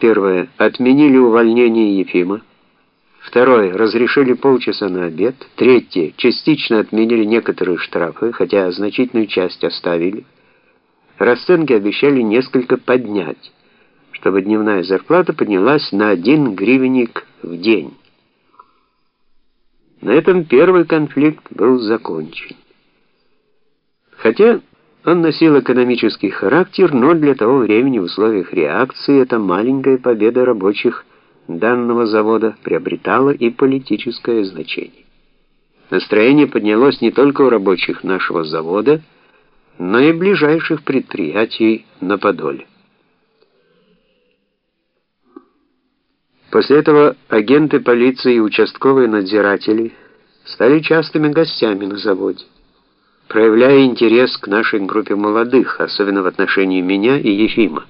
Первое. Отменили увольнение Ефима. Второе. Разрешили полчаса на обед. Третье. Частично отменили некоторые штрафы, хотя значительную часть оставили. Расценки обещали несколько поднять, чтобы дневная зарплата поднялась на один гривенник в день. На этом первый конфликт был закончен. Хотя он носил экономический характер, но для того времени в условиях реакции эта маленькая победа рабочих данного завода приобретала и политическое значение. Настроение поднялось не только у рабочих нашего завода, но и ближайших предприятий на Подоле. После этого агенты полиции и участковые надзиратели стали частыми гостями на заводе, проявляя интерес к нашей группе молодых, особенно в отношении меня и Ефима.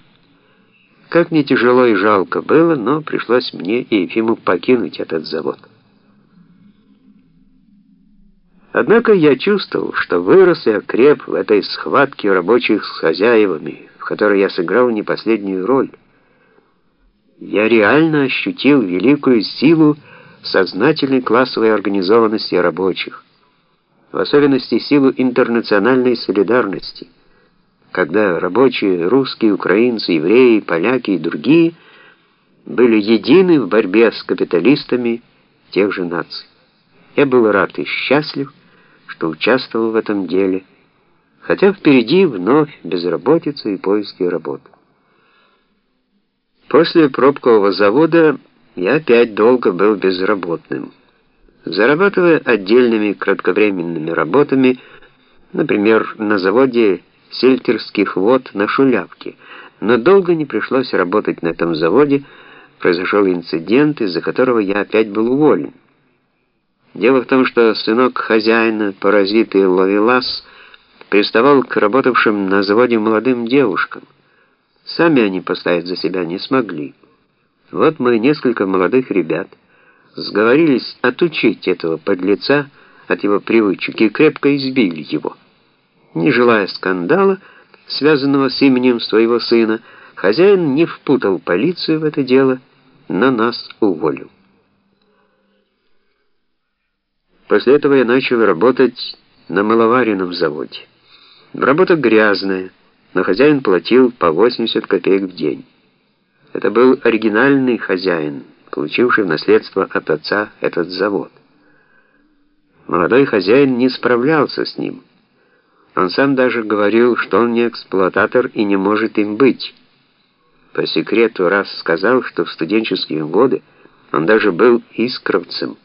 Как мне тяжело и жалко было, но пришлось мне и Ефиму покинуть этот завод. Однако я чувствовал, что вырос и окреп в этой схватке рабочих с хозяевами, в которой я сыграл не последнюю роль. Я реально ощутил великую силу сознательной классовой организованности рабочих, в особенности силу интернациональной солидарности когда рабочие, русские, украинцы, евреи, поляки и другие были едины в борьбе с капиталистами тех же наций. Я был рад и счастлив, что участвовал в этом деле, хотя впереди вновь безработица и поиски работы. После пробкового завода я опять долго был безработным, зарабатывая отдельными кратковременными работами, например, на заводе сельтерских вод на Шулявке, но долго не пришлось работать на этом заводе, произошел инцидент, из-за которого я опять был уволен. Дело в том, что сынок хозяина, паразит и ловелас, приставал к работавшим на заводе молодым девушкам. Сами они поставить за себя не смогли. Вот мы, несколько молодых ребят, сговорились отучить этого подлеца от его привычек и крепко избили его. Не желая скандала, связанного с именем своего сына, хозяин не впутал полицию в это дело, но нас уволил. После этого я начал работать на маловаренном заводе. Работа грязная, но хозяин платил по 80 копеек в день. Это был оригинальный хозяин, получивший в наследство от отца этот завод. Молодой хозяин не справлялся с ним. Он сам даже говорил, что он не эксплуататор и не может им быть. По секрету раз сказал, что в студенческие годы он даже был искровцем.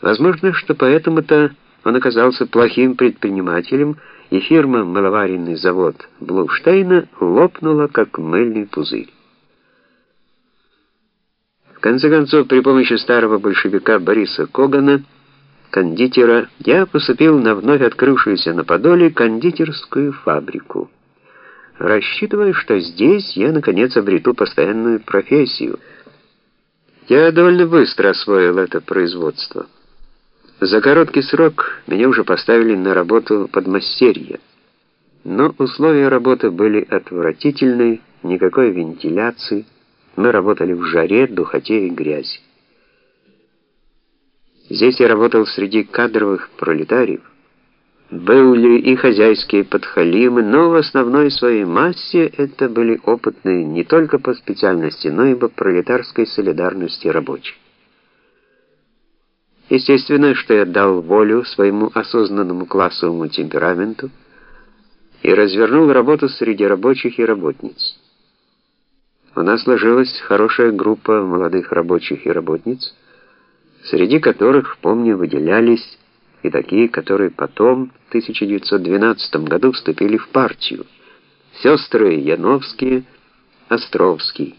Возможно, что поэтому-то он оказался плохим предпринимателем, и фирма «Маловаренный завод» Блуштейна лопнула, как мыльный пузырь. Конце концов, при помощи старого большевика Бориса Когана кондитера, я поступил на вновь открывшуюся на Подоле кондитерскую фабрику, рассчитывая, что здесь я наконец обрету постоянную профессию. Я довольно быстро освоил это производство. За короткий срок меня уже поставили на работу подмастерья. Но условия работы были отвратительные, никакой вентиляции. Мы работали в жаре, духоте и грязи. Здесь я работал среди кадровых пролетариев. Были и хозяйские подхалимы, но в основной своей массе это были опытные не только по специальности, но и по пролетарской солидарности рабочих. Естественно, что я дал волю своему осознанному классовому темпераменту и развернул работу среди рабочих и работниц. У нас сложилась хорошая группа молодых рабочих и работниц, среди которых, помню, выделялись и такие, которые потом, в 1912 году, вступили в партию. Сестры Яновские, Островский.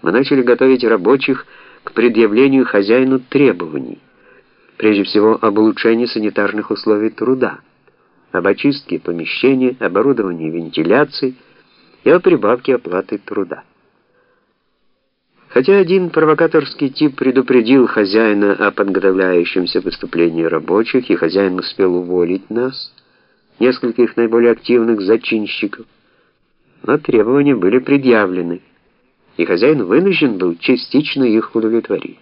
Мы начали готовить рабочих к предъявлению хозяину требований, прежде всего об улучшении санитарных условий труда, об очистке помещения, оборудовании вентиляции и о прибавке оплаты труда. Хотя один провокаторский тип предупредил хозяина о подготовляющемся выступлении рабочих, и хозяин успел уволить нас, нескольких наиболее активных зачинщиков, но требования были предъявлены, и хозяин вынужден был частично их удовлетворить.